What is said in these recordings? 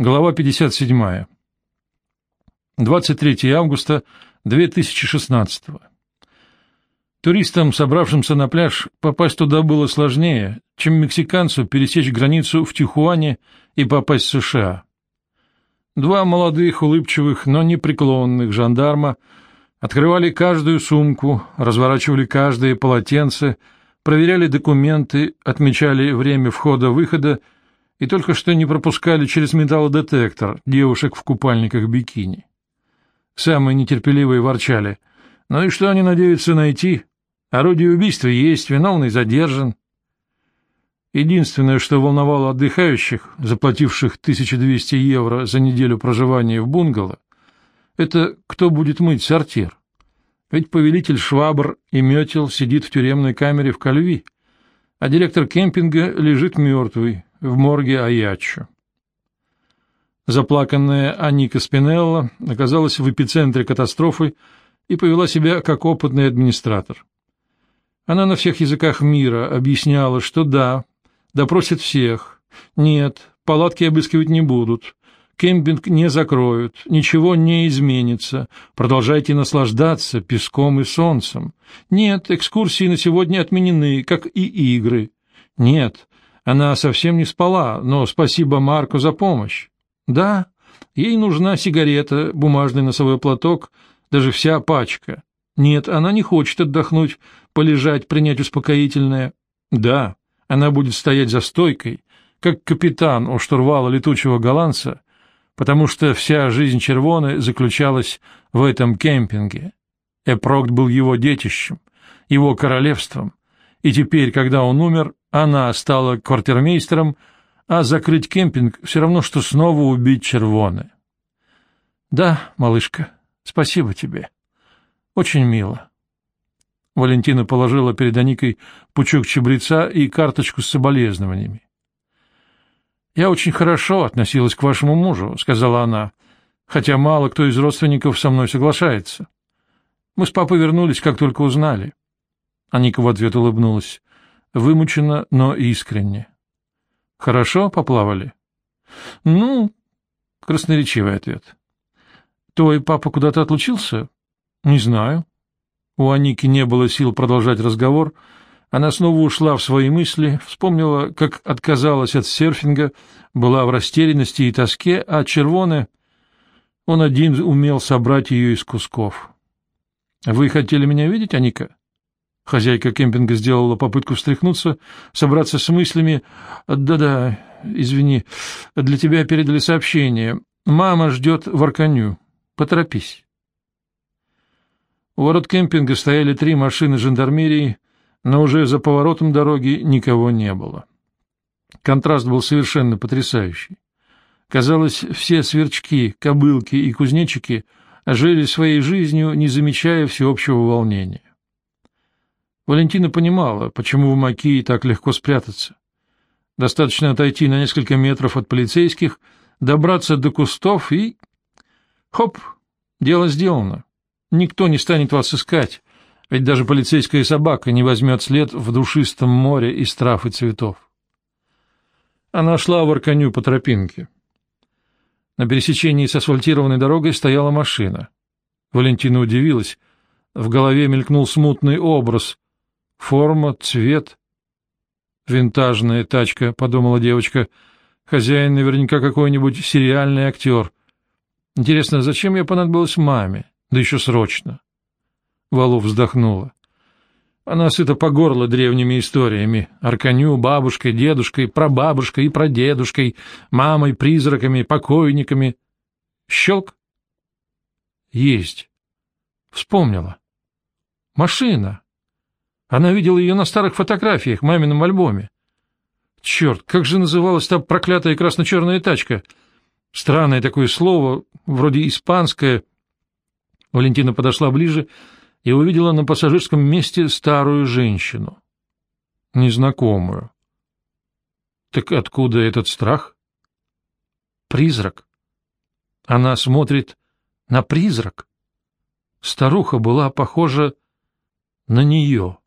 Глава 57. 23 августа 2016. Туристам, собравшимся на пляж, попасть туда было сложнее, чем мексиканцу пересечь границу в Тихуане и попасть в США. Два молодых, улыбчивых, но непреклонных жандарма открывали каждую сумку, разворачивали каждое полотенце, проверяли документы, отмечали время входа-выхода и только что не пропускали через металлодетектор девушек в купальниках бикини. Самые нетерпеливые ворчали. Ну и что они надеются найти? Орудие убийства есть, виновный задержан. Единственное, что волновало отдыхающих, заплативших 1200 евро за неделю проживания в бунгало, это кто будет мыть сортир. Ведь повелитель швабр и метел сидит в тюремной камере в Кальви, а директор кемпинга лежит мертвый, в морге Аяччо. Заплаканная Аника Спинелла оказалась в эпицентре катастрофы и повела себя как опытный администратор. Она на всех языках мира объясняла, что да, допросят всех, нет, палатки обыскивать не будут, кемпинг не закроют, ничего не изменится, продолжайте наслаждаться песком и солнцем. Нет, экскурсии на сегодня отменены, как и игры. Нет, она совсем не спала, но спасибо Марку за помощь. Да, ей нужна сигарета, бумажный носовой платок, даже вся пачка. Нет, она не хочет отдохнуть, полежать, принять успокоительное. Да, она будет стоять за стойкой, как капитан у штурвала летучего голландца, потому что вся жизнь Червоны заключалась в этом кемпинге. Эпрокт был его детищем, его королевством, и теперь, когда он умер, она стала квартирмейстером, а закрыть кемпинг все равно, что снова убить червоны. Да, малышка, спасибо тебе. Очень мило. Валентина положила перед Аникой пучок чабреца и карточку с соболезнованиями. «Я очень хорошо относилась к вашему мужу», — сказала она, хотя мало кто из родственников со мной соглашается. Мы с папой вернулись, как только узнали. Аника в ответ улыбнулась вымученно, но искренне. «Хорошо поплавали?» «Ну...» — красноречивый ответ. «Твой папа куда-то отлучился?» «Не знаю». У Аники не было сил продолжать разговор. Она снова ушла в свои мысли, вспомнила, как отказалась от серфинга, была в растерянности и тоске, а Червоне... Он один умел собрать ее из кусков. «Вы хотели меня видеть, Аника?» Хозяйка кемпинга сделала попытку встряхнуться, собраться с мыслями. «Да-да, извини, для тебя передали сообщение. Мама ждет в Арканю. Поторопись». У ворот кемпинга стояли три машины жандармерии, но уже за поворотом дороги никого не было. Контраст был совершенно потрясающий. Казалось, все сверчки, кобылки и кузнечики жили своей жизнью, не замечая всеобщего волнения. Валентина понимала, почему в Макии так легко спрятаться. Достаточно отойти на несколько метров от полицейских, добраться до кустов и... Хоп! Дело сделано. Никто не станет вас искать, ведь даже полицейская собака не возьмет след в душистом море из трав и цветов. Она шла в Арканю по тропинке. На пересечении с асфальтированной дорогой стояла машина. Валентина удивилась. В голове мелькнул смутный образ — Форма, цвет. Винтажная тачка, подумала девочка. Хозяин наверняка какой-нибудь сериальный актер. Интересно, зачем я понадобилась маме? Да еще срочно. Валу вздохнула. Она сыта по горло древними историями. Арканю, бабушкой, дедушкой, прабабушкой и прадедушкой, мамой, призраками, покойниками. Щелк. Есть. Вспомнила. Машина. Она видела ее на старых фотографиях в мамином альбоме. Черт, как же называлась та проклятая красно-черная тачка? Странное такое слово, вроде испанское. Валентина подошла ближе и увидела на пассажирском месте старую женщину. Незнакомую. Так откуда этот страх? Призрак. Она смотрит на призрак. Старуха была похожа на нее.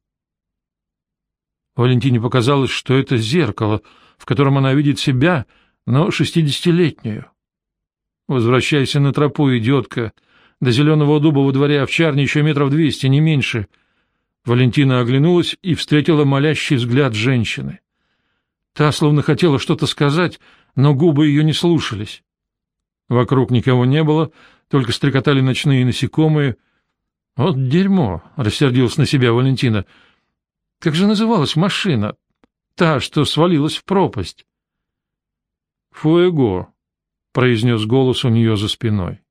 Валентине показалось, что это зеркало, в котором она видит себя, но шестидесятилетнюю, Возвращайся на тропу, идиотка. До зеленого дуба во дворе овчарни еще метров двести, не меньше. Валентина оглянулась и встретила молящий взгляд женщины. Та словно хотела что-то сказать, но губы ее не слушались. Вокруг никого не было, только стрекотали ночные насекомые. «Вот дерьмо!» — рассердилась на себя Валентина. «Как же называлась машина? Та, что свалилась в пропасть?» «Фуэго», — произнес голос у нее за спиной.